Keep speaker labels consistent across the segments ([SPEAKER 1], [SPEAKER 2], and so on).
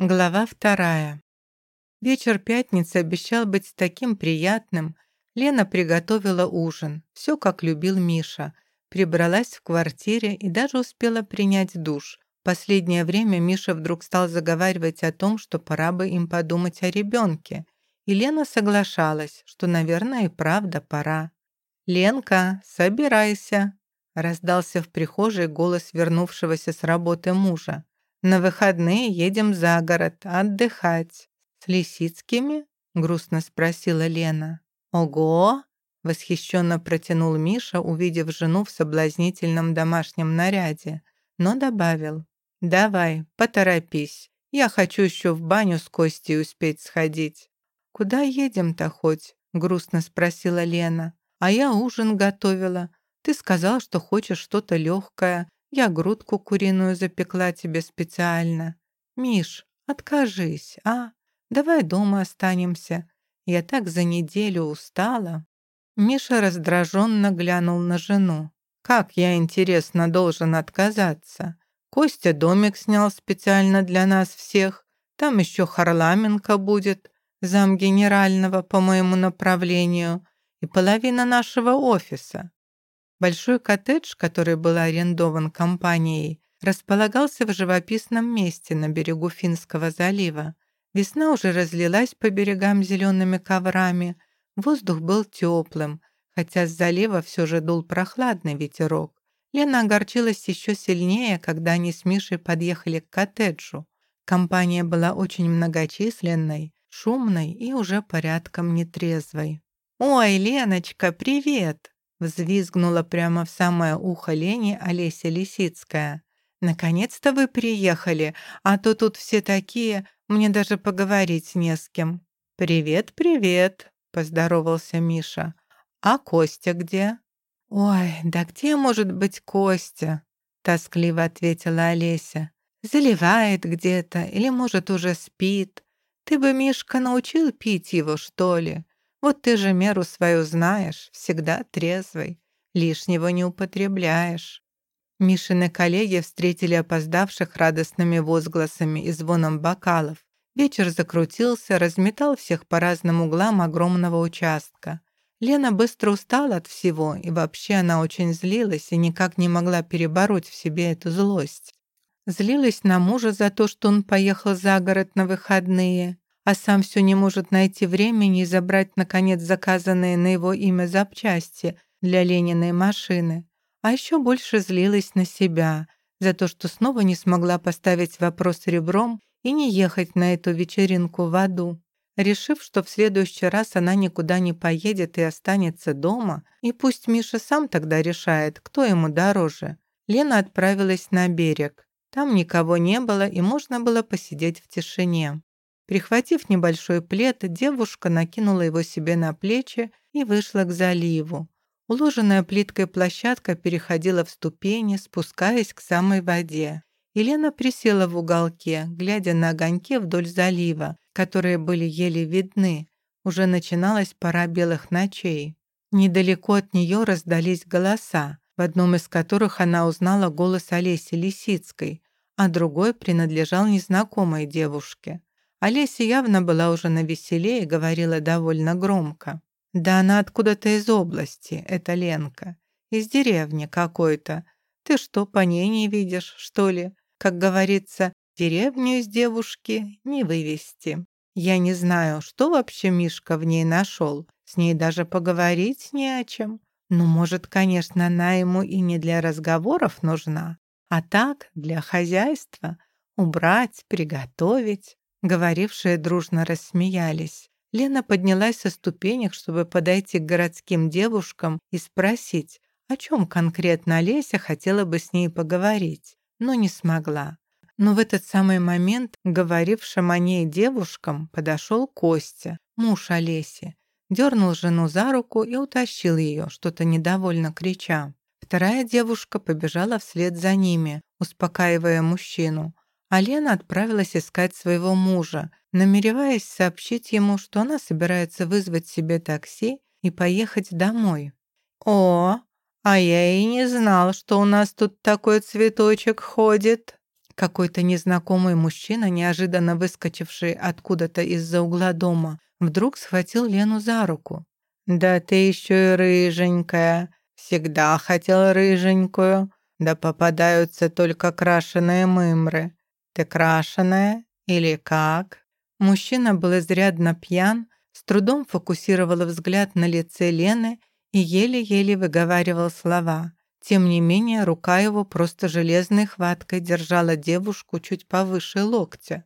[SPEAKER 1] Глава вторая. Вечер пятницы обещал быть таким приятным. Лена приготовила ужин, все как любил Миша. Прибралась в квартире и даже успела принять душ. Последнее время Миша вдруг стал заговаривать о том, что пора бы им подумать о ребенке. И Лена соглашалась, что, наверное, и правда пора. «Ленка, собирайся!» раздался в прихожей голос вернувшегося с работы мужа. На выходные едем за город отдыхать. С Лисицкими? грустно спросила Лена. Ого! восхищенно протянул Миша, увидев жену в соблазнительном домашнем наряде, но добавил: "Давай, поторопись. Я хочу еще в баню с Костей успеть сходить". "Куда едем-то хоть?" грустно спросила Лена. "А я ужин готовила. Ты сказал, что хочешь что-то легкое. Я грудку куриную запекла тебе специально. Миш, откажись, а? Давай дома останемся. Я так за неделю устала». Миша раздраженно глянул на жену. «Как я, интересно, должен отказаться? Костя домик снял специально для нас всех. Там еще Харламенко будет, зам генерального по моему направлению, и половина нашего офиса. Большой коттедж, который был арендован компанией, располагался в живописном месте на берегу Финского залива. Весна уже разлилась по берегам зелеными коврами, воздух был теплым, хотя с залива все же дул прохладный ветерок. Лена огорчилась еще сильнее, когда они с Мишей подъехали к коттеджу. Компания была очень многочисленной, шумной и уже порядком нетрезвой. «Ой, Леночка, привет!» Взвизгнула прямо в самое ухо Лени Олеся Лисицкая. «Наконец-то вы приехали, а то тут все такие, мне даже поговорить не с кем». «Привет, привет», — поздоровался Миша. «А Костя где?» «Ой, да где может быть Костя?» — тоскливо ответила Олеся. «Заливает где-то или, может, уже спит. Ты бы, Мишка, научил пить его, что ли? Вот ты же меру свою знаешь, всегда трезвый, лишнего не употребляешь». Мишины коллеги встретили опоздавших радостными возгласами и звоном бокалов. Вечер закрутился, разметал всех по разным углам огромного участка. Лена быстро устала от всего, и вообще она очень злилась и никак не могла перебороть в себе эту злость. Злилась на мужа за то, что он поехал за город на выходные, а сам все не может найти времени и забрать, наконец, заказанные на его имя запчасти для Лениной машины. А еще больше злилась на себя за то, что снова не смогла поставить вопрос ребром и не ехать на эту вечеринку в аду. Решив, что в следующий раз она никуда не поедет и останется дома, и пусть Миша сам тогда решает, кто ему дороже, Лена отправилась на берег. Там никого не было, и можно было посидеть в тишине. Прихватив небольшой плед, девушка накинула его себе на плечи и вышла к заливу. Уложенная плиткой площадка переходила в ступени, спускаясь к самой воде. Елена присела в уголке, глядя на огоньки вдоль залива, которые были еле видны. Уже начиналась пора белых ночей. Недалеко от нее раздались голоса, в одном из которых она узнала голос Олеси Лисицкой, а другой принадлежал незнакомой девушке. Олеся явно была уже на веселе и говорила довольно громко. «Да она откуда-то из области, это Ленка. Из деревни какой-то. Ты что, по ней не видишь, что ли? Как говорится, деревню из девушки не вывести. Я не знаю, что вообще Мишка в ней нашел. С ней даже поговорить не о чем. Ну, может, конечно, она ему и не для разговоров нужна, а так, для хозяйства. Убрать, приготовить. Говорившие дружно рассмеялись. Лена поднялась со ступенек, чтобы подойти к городским девушкам и спросить, о чем конкретно Олеся хотела бы с ней поговорить, но не смогла. Но в этот самый момент говорившим о ней девушкам подошел Костя, муж Олеси, дернул жену за руку и утащил ее, что-то недовольно крича. Вторая девушка побежала вслед за ними, успокаивая мужчину, а Лена отправилась искать своего мужа, намереваясь сообщить ему, что она собирается вызвать себе такси и поехать домой. «О, а я и не знал, что у нас тут такой цветочек ходит», Какой-то незнакомый мужчина, неожиданно выскочивший откуда-то из-за угла дома, вдруг схватил Лену за руку. «Да ты еще и рыженькая. Всегда хотел рыженькую. Да попадаются только крашеные мымры. Ты крашеная или как?» Мужчина был изрядно пьян, с трудом фокусировал взгляд на лице Лены и еле-еле выговаривал слова. Тем не менее, рука его просто железной хваткой держала девушку чуть повыше локтя.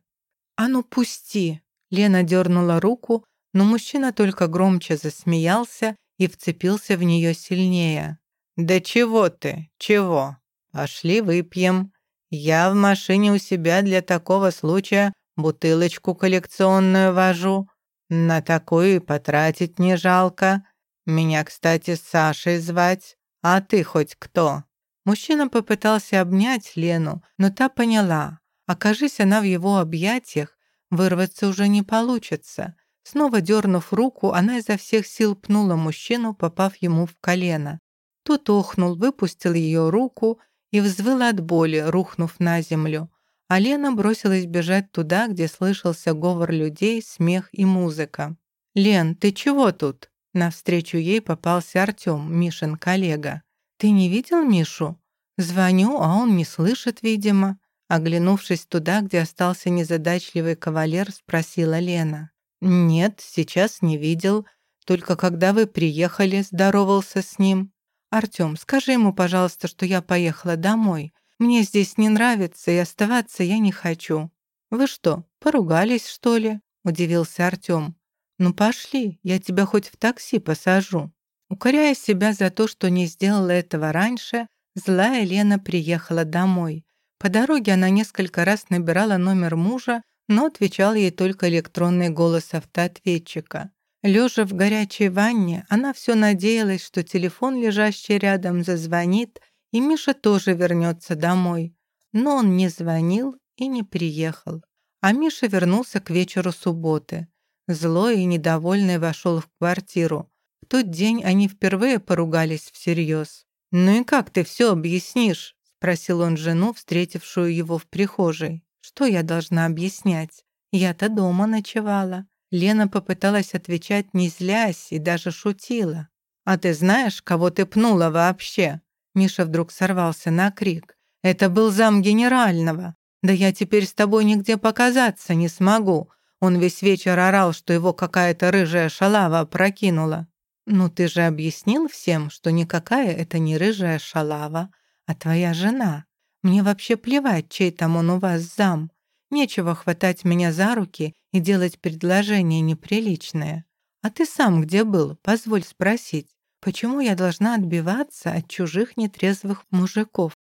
[SPEAKER 1] «А ну пусти!» Лена дернула руку, но мужчина только громче засмеялся и вцепился в нее сильнее. «Да чего ты? Чего? Пошли выпьем. Я в машине у себя для такого случая бутылочку коллекционную вожу. На такую и потратить не жалко. Меня, кстати, Сашей звать. А ты хоть кто?» Мужчина попытался обнять Лену, но та поняла. Окажись она в его объятиях, вырваться уже не получится. Снова дернув руку, она изо всех сил пнула мужчину, попав ему в колено. Тот охнул, выпустил ее руку и взвыл от боли, рухнув на землю. А Лена бросилась бежать туда, где слышался говор людей, смех и музыка. «Лен, ты чего тут?» Навстречу ей попался Артём, Мишин коллега. «Ты не видел Мишу?» «Звоню, а он не слышит, видимо». Оглянувшись туда, где остался незадачливый кавалер, спросила Лена. «Нет, сейчас не видел. Только когда вы приехали, здоровался с ним. Артём, скажи ему, пожалуйста, что я поехала домой. Мне здесь не нравится, и оставаться я не хочу». «Вы что, поругались, что ли?» – удивился Артём. «Ну пошли, я тебя хоть в такси посажу». Укоряя себя за то, что не сделала этого раньше, злая Лена приехала домой. По дороге она несколько раз набирала номер мужа, но отвечал ей только электронный голос автоответчика. Лежа в горячей ванне, она все надеялась, что телефон, лежащий рядом, зазвонит, и Миша тоже вернется домой. Но он не звонил и не приехал. А Миша вернулся к вечеру субботы. Злой и недовольный вошел в квартиру. В тот день они впервые поругались всерьез. «Ну и как ты все объяснишь?» — спросил он жену, встретившую его в прихожей. «Что я должна объяснять? Я-то дома ночевала». Лена попыталась отвечать, не злясь, и даже шутила. «А ты знаешь, кого ты пнула вообще?» Миша вдруг сорвался на крик. «Это был зам генерального. Да я теперь с тобой нигде показаться не смогу. Он весь вечер орал, что его какая-то рыжая шалава прокинула. «Ну ты же объяснил всем, что никакая это не рыжая шалава, а твоя жена. Мне вообще плевать, чей там он у вас зам. Нечего хватать меня за руки и делать предложения неприличные. А ты сам где был? Позволь спросить. Почему я должна отбиваться от чужих нетрезвых мужиков?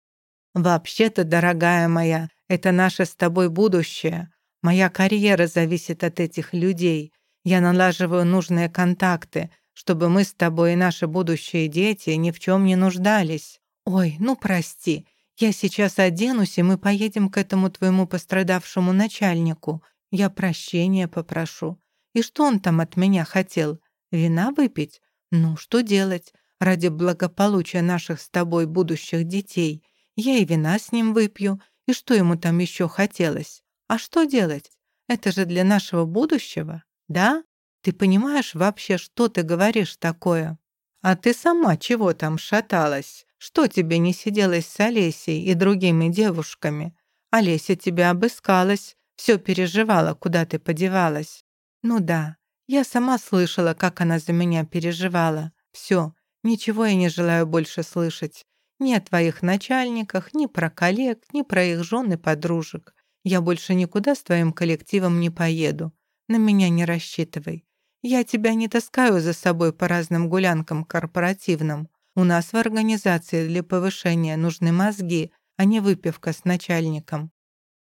[SPEAKER 1] Вообще-то, дорогая моя, это наше с тобой будущее. Моя карьера зависит от этих людей. Я налаживаю нужные контакты, чтобы мы с тобой и наши будущие дети ни в чем не нуждались. Ой, ну прости. Я сейчас оденусь, и мы поедем к этому твоему пострадавшему начальнику. Я прощения попрошу. И что он там от меня хотел? Вина выпить? Ну, что делать? Ради благополучия наших с тобой будущих детей. Я и вина с ним выпью. И что ему там еще хотелось? А что делать? Это же для нашего будущего, да? Ты понимаешь вообще, что ты говоришь такое? А ты сама чего там шаталась? Что тебе не сиделось с Олесей и другими девушками? Олеся тебя обыскалась, все переживала, куда ты подевалась. Ну да, я сама слышала, как она за меня переживала. Все, ничего я не желаю больше слышать. Ни о твоих начальниках, ни про коллег, ни про их жен и подружек. Я больше никуда с твоим коллективом не поеду. На меня не рассчитывай. Я тебя не таскаю за собой по разным гулянкам корпоративным. У нас в организации для повышения нужны мозги, а не выпивка с начальником.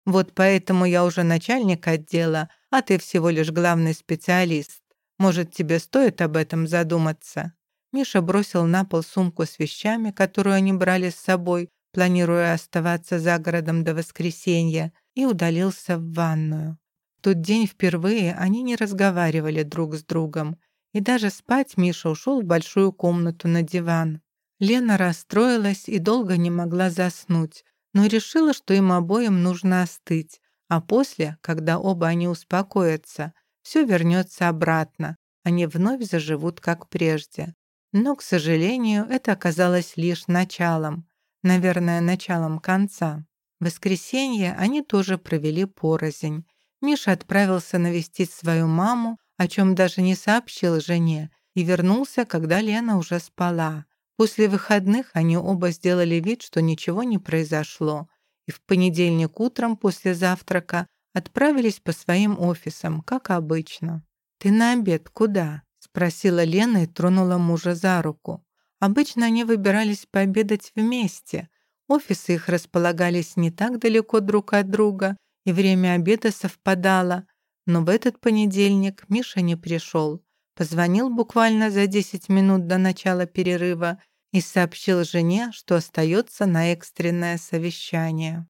[SPEAKER 1] Вот поэтому я уже начальник отдела, а ты всего лишь главный специалист. Может, тебе стоит об этом задуматься?» Миша бросил на пол сумку с вещами, которую они брали с собой, планируя оставаться за городом до воскресенья, и удалился в ванную. В тот день впервые они не разговаривали друг с другом, и даже спать Миша ушел в большую комнату на диван. Лена расстроилась и долго не могла заснуть, но решила, что им обоим нужно остыть, а после, когда оба они успокоятся, все вернется обратно, они вновь заживут как прежде. Но, к сожалению, это оказалось лишь началом, наверное, началом конца. В воскресенье они тоже провели порознь. Миша отправился навестить свою маму, о чем даже не сообщил жене, и вернулся, когда Лена уже спала. После выходных они оба сделали вид, что ничего не произошло, и в понедельник утром после завтрака отправились по своим офисам, как обычно. «Ты на обед куда?» — спросила Лена и тронула мужа за руку. Обычно они выбирались пообедать вместе — Офисы их располагались не так далеко друг от друга, и время обеда совпадало. Но в этот понедельник Миша не пришел. Позвонил буквально за 10 минут до начала перерыва и сообщил жене, что остается на экстренное совещание.